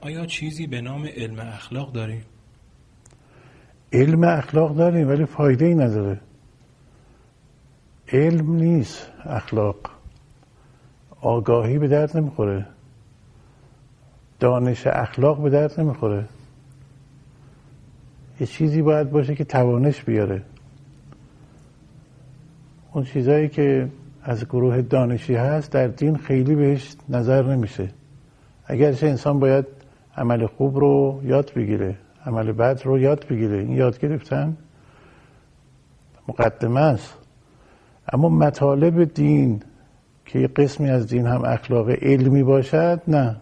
آیا چیزی به نام علم اخلاق داریم؟ علم اخلاق داریم ولی فایده ای نداره. علم نیست اخلاق. آگاهی به درد نمی‌خوره. دانش اخلاق به درد نمی‌خوره. یه چیزی باید باشه که توانش بیاره. اون چیزهایی که از گروه دانشی هست در دین خیلی بهش نظر نمیشه. اگرچه انسان باید عمل خوب رو یاد بگیره عمل بد رو یاد بگیره. این یاد گرفتن مقدمه است. اما مطالب دین که یه قسمی از دین هم اخلاق علمی باشد نه.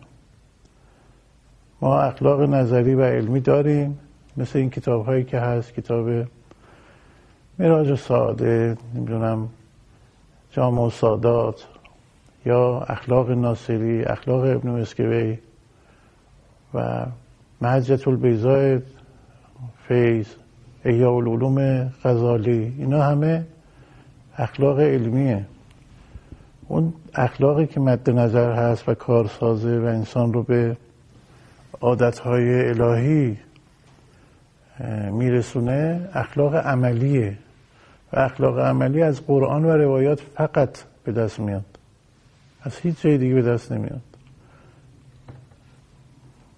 ما اخلاق نظری و علمی داریم مثل این کتاب هایی که هست کتاب مراج ساده نمی‌دونم جامع و سادات. یا اخلاق ناصری اخلاق ابن مسکوی و محجت البیضای فیض احیاء العلوم غزالی. اینا همه اخلاق علمیه. اون اخلاقی که مد نظر هست و کارسازه و انسان رو به عادتهای الهی میرسونه اخلاق عملیه. و اخلاق عملی از قرآن و روایات فقط به دست میاد. از هیچ جای دیگه به دست نمیاد.